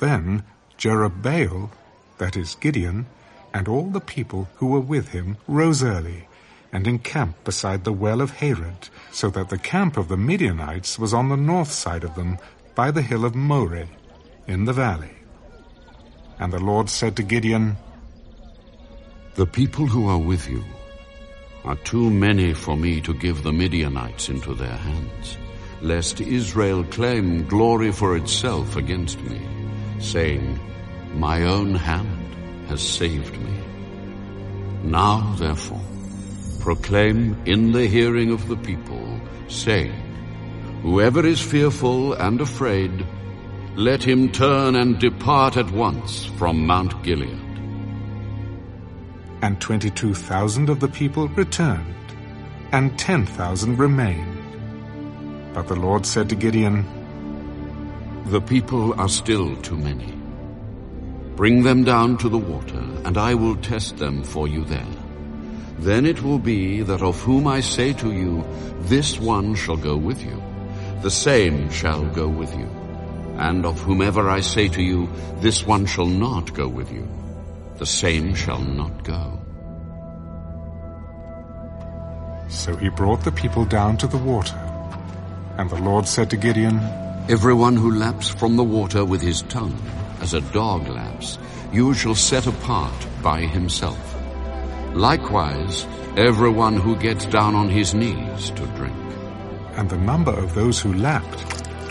Then Jerubbaal, that is Gideon, and all the people who were with him rose early and encamped beside the well of Harod, so that the camp of the Midianites was on the north side of them by the hill of Moreh in the valley. And the Lord said to Gideon, The people who are with you are too many for me to give the Midianites into their hands, lest Israel claim glory for itself against me, saying, My own hand has saved me. Now, therefore, proclaim in the hearing of the people, saying, Whoever is fearful and afraid, let him turn and depart at once from Mount Gilead. And twenty-two thousand of the people returned, and ten thousand remained. But the Lord said to Gideon, The people are still too many. Bring them down to the water, and I will test them for you there. Then it will be that of whom I say to you, This one shall go with you, the same shall go with you. And of whomever I say to you, This one shall not go with you, the same shall not go. So he brought the people down to the water. And the Lord said to Gideon, Everyone who laps from the water with his tongue, as a dog laps, you shall set apart by himself. Likewise, everyone who gets down on his knees to drink. And the number of those who lapped,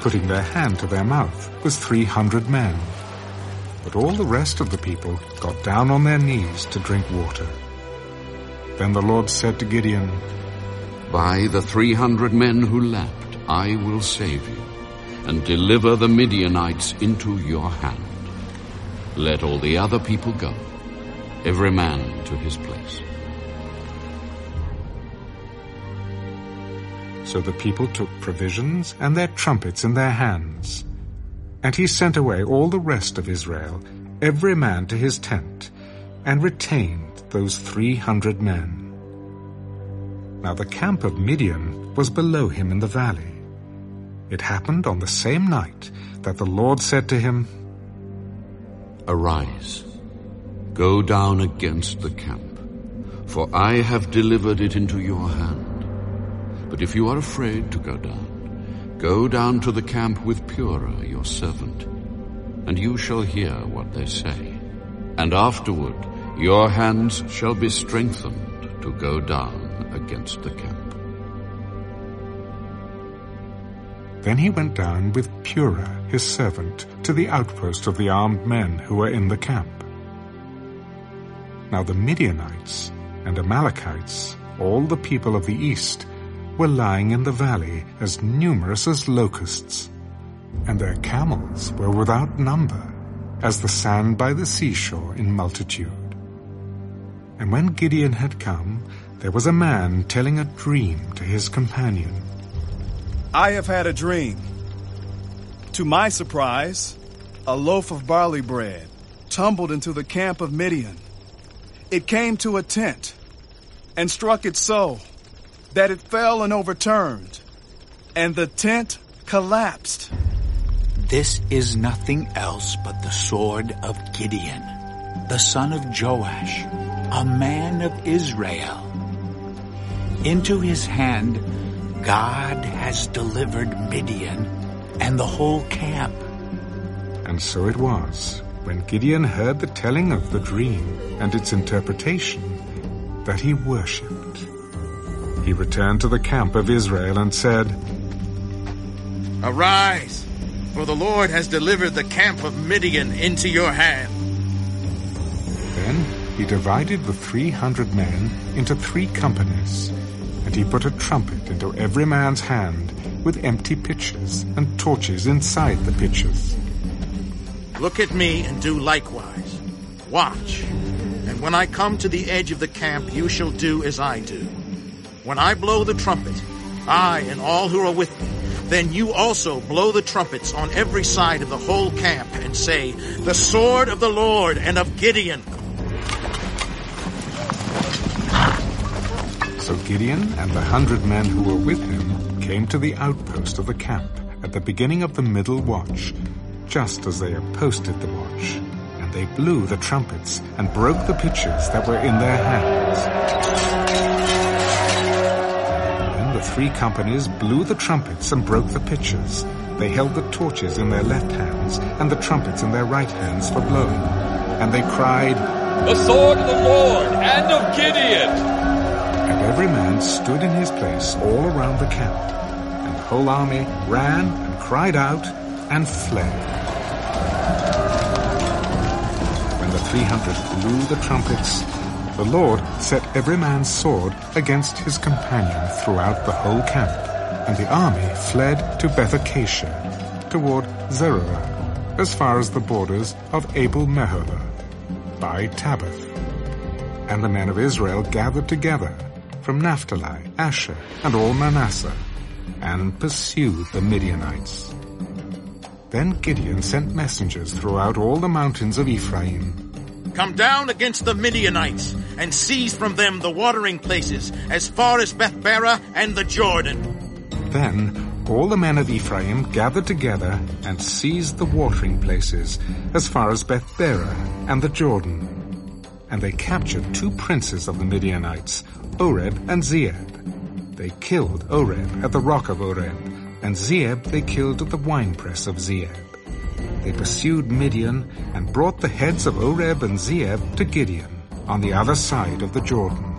putting their hand to their mouth, was three hundred men. But all the rest of the people got down on their knees to drink water. Then the Lord said to Gideon, By the three hundred men who lapped, I will save you, and deliver the Midianites into your hand. Let all the other people go, every man to his place. So the people took provisions and their trumpets in their hands. And he sent away all the rest of Israel, every man to his tent, and retained those three hundred men. Now the camp of Midian was below him in the valley. It happened on the same night that the Lord said to him, Arise, go down against the camp, for I have delivered it into your hand. But if you are afraid to go down, go down to the camp with Purah your servant, and you shall hear what they say. And afterward your hands shall be strengthened to go down against the camp. Then he went down with Purah, his servant to the outpost of the armed men who were in the camp. Now the Midianites and Amalekites, all the people of the east, were lying in the valley as numerous as locusts, and their camels were without number, as the sand by the seashore in multitude. And when Gideon had come, there was a man telling a dream to his companion. I have had a dream. To my surprise, a loaf of barley bread tumbled into the camp of Midian. It came to a tent and struck it so that it fell and overturned, and the tent collapsed. This is nothing else but the sword of Gideon, the son of Joash, a man of Israel. Into his hand God has delivered Midian and the whole camp. And so it was, when Gideon heard the telling of the dream and its interpretation, that he worshipped. He returned to the camp of Israel and said, Arise, for the Lord has delivered the camp of Midian into your hand. Then he divided the three hundred men into three companies, and he put a trumpet into every man's hand with empty pitchers and torches inside the pitchers. Look at me and do likewise. Watch, and when I come to the edge of the camp, you shall do as I do. When I blow the trumpet, I and all who are with me, then you also blow the trumpets on every side of the whole camp and say, The sword of the Lord and of Gideon. So Gideon and the hundred men who were with him came to the outpost of the camp at the beginning of the middle watch, just as they had posted the watch, and they blew the trumpets and broke the pitchers that were in their hands. Then the three companies blew the trumpets and broke the pitchers. They held the torches in their left hands and the trumpets in their right hands for blowing. And they cried, The sword of the Lord and of Gideon! And every man stood in his place all around the camp. And the whole army ran and cried out and fled. When the three hundred blew the trumpets, the Lord set every man's sword against his companion throughout the whole camp, and the army fled to Beth Acacia, toward Zererah, as far as the borders of Abel Meholah, by Tabbath. And the men of Israel gathered together from Naphtali, Asher, and all Manasseh, and pursued the Midianites. Then Gideon sent messengers throughout all the mountains of Ephraim, Come down against the Midianites and seize from them the watering places as far as Beth Barah and the Jordan. Then all the men of Ephraim gathered together and seized the watering places as far as Beth Barah and the Jordan. And they captured two princes of the Midianites, Oreb and Zeeb. They killed Oreb at the rock of Oreb, and Zeeb they killed at the winepress of Zeeb. They pursued Midian and brought the heads of Oreb and Zeeb to Gideon on the other side of the Jordan.